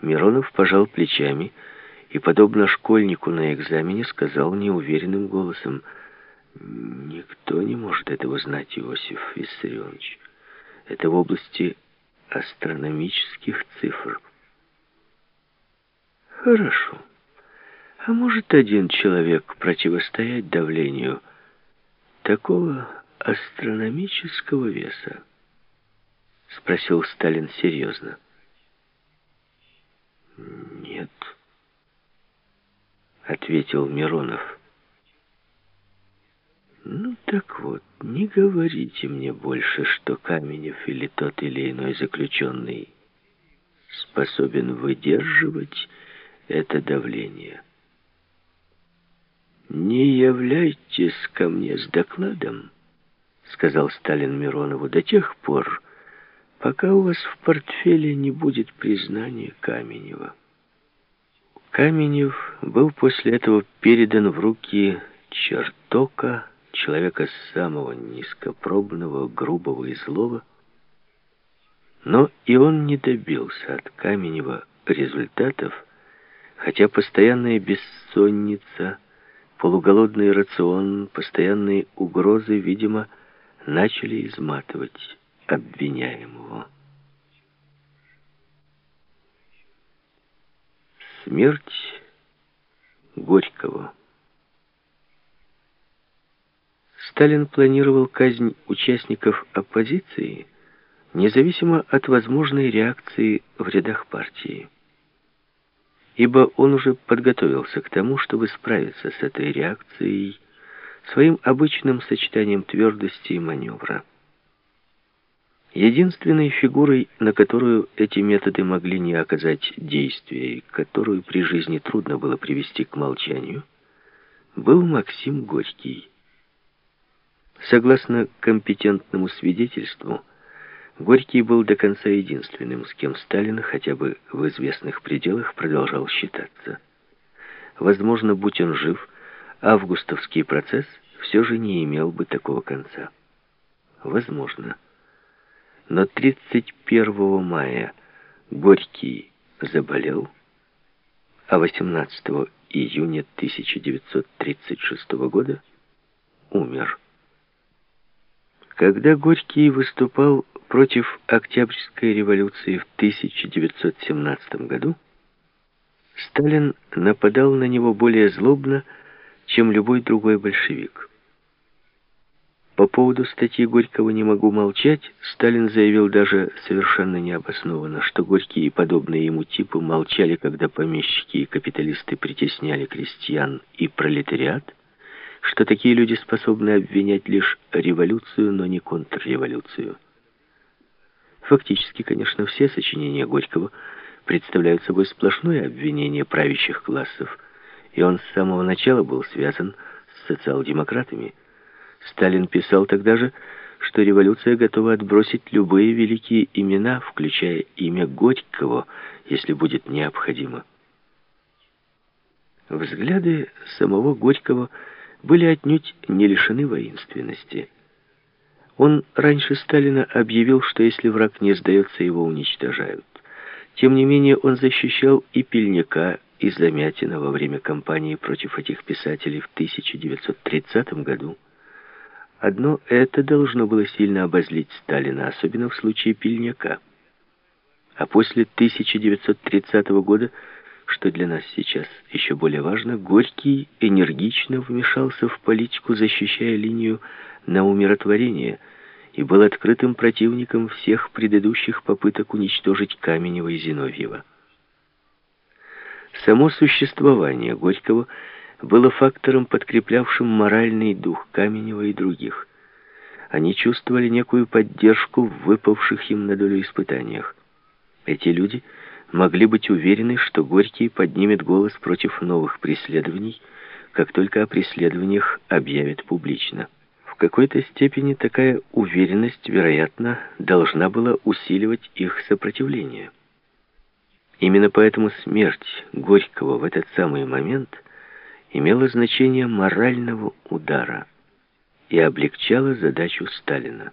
Миронов пожал плечами и, подобно школьнику на экзамене, сказал неуверенным голосом, «Никто не может этого знать, Иосиф Виссарионович. Это в области астрономических цифр». «Хорошо. А может один человек противостоять давлению такого астрономического веса?» Спросил Сталин серьезно. Ответил Миронов. «Ну так вот, не говорите мне больше, что Каменев или тот или иной заключенный способен выдерживать это давление. Не являйтесь ко мне с докладом, — сказал Сталин Миронову, — до тех пор, пока у вас в портфеле не будет признания Каменева. Каменев был после этого передан в руки чертока, человека самого низкопробного, грубого и злого, но и он не добился от Каменева результатов, хотя постоянная бессонница, полуголодный рацион, постоянные угрозы, видимо, начали изматывать обвиняемого. Смерть Горького. Сталин планировал казнь участников оппозиции независимо от возможной реакции в рядах партии. Ибо он уже подготовился к тому, чтобы справиться с этой реакцией своим обычным сочетанием твердости и маневра. Единственной фигурой, на которую эти методы могли не оказать действия, и которую при жизни трудно было привести к молчанию, был Максим Горький. Согласно компетентному свидетельству, Горький был до конца единственным, с кем Сталин хотя бы в известных пределах продолжал считаться. Возможно, будь он жив, августовский процесс все же не имел бы такого конца. Возможно. Но 31 мая Горький заболел, а 18 июня 1936 года умер. Когда Горький выступал против Октябрьской революции в 1917 году, Сталин нападал на него более злобно, чем любой другой большевик. По поводу статьи Горького «Не могу молчать» Сталин заявил даже совершенно необоснованно, что Горький и подобные ему типы молчали, когда помещики и капиталисты притесняли крестьян и пролетариат, что такие люди способны обвинять лишь революцию, но не контрреволюцию. Фактически, конечно, все сочинения Горького представляют собой сплошное обвинение правящих классов, и он с самого начала был связан с социал-демократами – Сталин писал тогда же, что революция готова отбросить любые великие имена, включая имя Горького, если будет необходимо. Взгляды самого Горького были отнюдь не лишены воинственности. Он раньше Сталина объявил, что если враг не сдается, его уничтожают. Тем не менее, он защищал и Пельняка, и Замятина во время кампании против этих писателей в 1930 году. Одно это должно было сильно обозлить Сталина, особенно в случае Пильняка. А после 1930 года, что для нас сейчас еще более важно, Горький энергично вмешался в политику, защищая линию на умиротворение, и был открытым противником всех предыдущих попыток уничтожить Каменева и Зиновьева. Само существование Горького – было фактором, подкреплявшим моральный дух Каменева и других. Они чувствовали некую поддержку в выпавших им на долю испытаниях. Эти люди могли быть уверены, что Горький поднимет голос против новых преследований, как только о преследованиях объявят публично. В какой-то степени такая уверенность, вероятно, должна была усиливать их сопротивление. Именно поэтому смерть Горького в этот самый момент – имело значение морального удара и облегчало задачу Сталина.